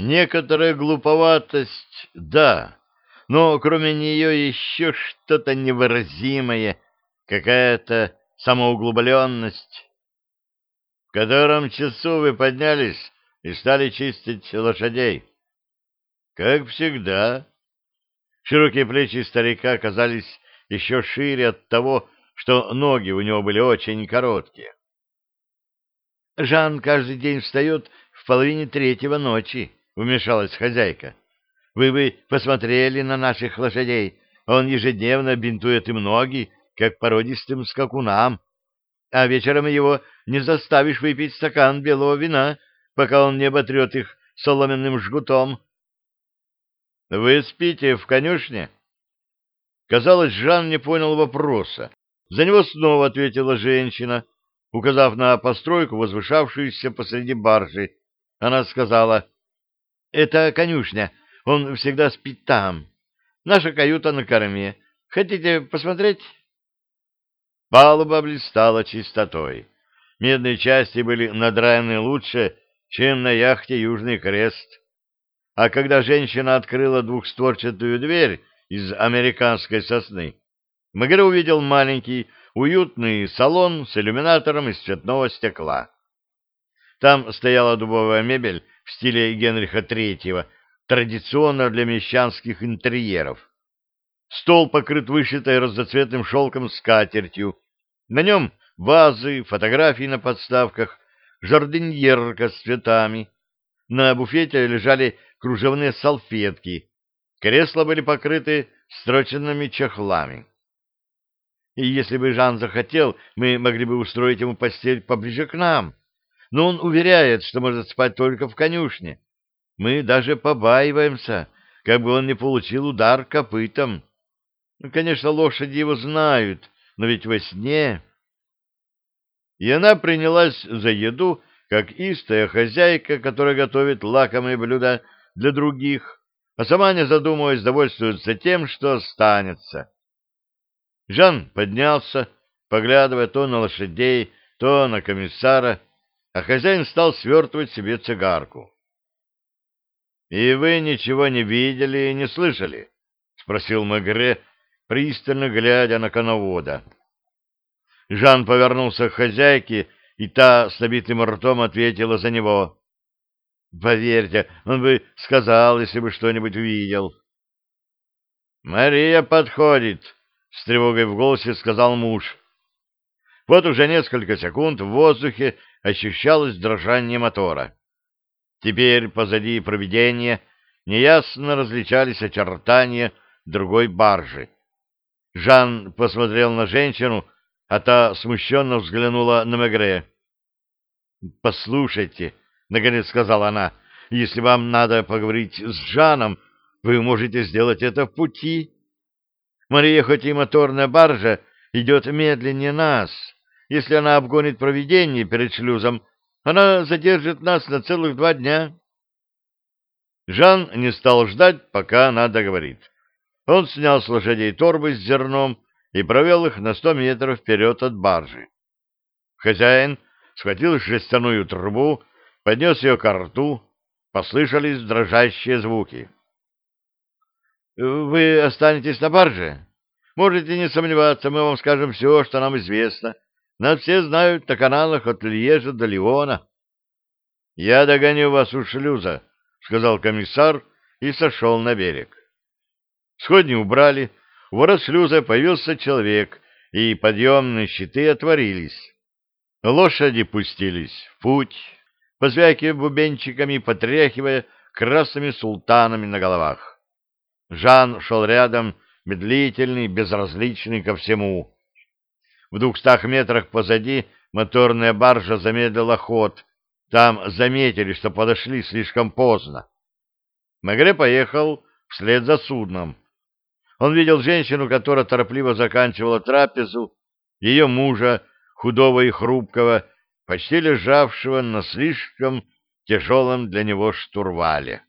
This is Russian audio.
Некоторая глуповатость, да, но кроме нее еще что-то невыразимое, какая-то самоуглубленность. В котором часу вы поднялись и стали чистить лошадей? Как всегда. Широкие плечи старика казались еще шире от того, что ноги у него были очень короткие. Жан каждый день встает в половине третьего ночи, — вмешалась хозяйка. — Вы бы посмотрели на наших лошадей. Он ежедневно бинтует им ноги, как породистым скакунам. А вечером его не заставишь выпить стакан белого вина, пока он не оботрет их соломенным жгутом. — Вы спите в конюшне? Казалось, Жан не понял вопроса. За него снова ответила женщина, указав на постройку, возвышавшуюся посреди баржи. Она сказала, — Это конюшня, он всегда спит там. Наша каюта на корме. Хотите посмотреть? Палуба блистала чистотой. Медные части были надраены лучше, чем на яхте «Южный крест». А когда женщина открыла двухстворчатую дверь из американской сосны, Магре увидел маленький, уютный салон с иллюминатором из цветного стекла. Там стояла дубовая мебель в стиле Генриха III, традиционно для мещанских интерьеров. Стол покрыт вышитой разноцветным шелком скатертью. На нем вазы, фотографии на подставках, жардиньерка с цветами. На буфете лежали кружевные салфетки. Кресла были покрыты строченными чехлами. И если бы Жан захотел, мы могли бы устроить ему постель поближе к нам. Но он уверяет, что может спать только в конюшне. Мы даже побаиваемся, как бы он не получил удар копытом. Ну, конечно, лошади его знают, но ведь во сне... И она принялась за еду, как истая хозяйка, которая готовит лакомые блюда для других, а сама, не задумываясь, довольствуется тем, что останется. Жан поднялся, поглядывая то на лошадей, то на комиссара, а хозяин стал свертывать себе цигарку. — И вы ничего не видели и не слышали? — спросил Магре, пристально глядя на коновода. Жан повернулся к хозяйке, и та с набитым ртом ответила за него. «Поверьте, он бы сказал, если бы что-нибудь увидел». «Мария подходит», — с тревогой в голосе сказал муж. Вот уже несколько секунд в воздухе ощущалось дрожание мотора. Теперь позади проведения неясно различались очертания другой баржи. Жан посмотрел на женщину, а та смущенно взглянула на Мегре. — Послушайте, — наконец сказала она, — если вам надо поговорить с Жаном, вы можете сделать это в пути. Мария, хоть и моторная баржа, идет медленнее нас. Если она обгонит проведение перед шлюзом, она задержит нас на целых два дня. Жан не стал ждать, пока она договорит. Он снял с лошадей торбы с зерном и провел их на сто метров вперед от баржи. Хозяин схватил жестяную трубу, поднес ее к рту, послышались дрожащие звуки. — Вы останетесь на барже? Можете не сомневаться, мы вам скажем все, что нам известно. Нас все знают на каналах от Льежа до Леона. — Я догоню вас у шлюза, — сказал комиссар и сошел на берег. Сходни убрали, у ворот шлюза появился человек, и подъемные щиты отворились. Лошади пустились в путь, позвякивая бубенчиками, потряхивая красными султанами на головах. Жан шел рядом, медлительный, безразличный ко всему. В двухстах метрах позади моторная баржа замедлила ход. Там заметили, что подошли слишком поздно. Магре поехал вслед за судном. Он видел женщину, которая торопливо заканчивала трапезу, ее мужа, худого и хрупкого, почти лежавшего на слишком тяжелом для него штурвале.